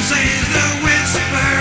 say the whisper.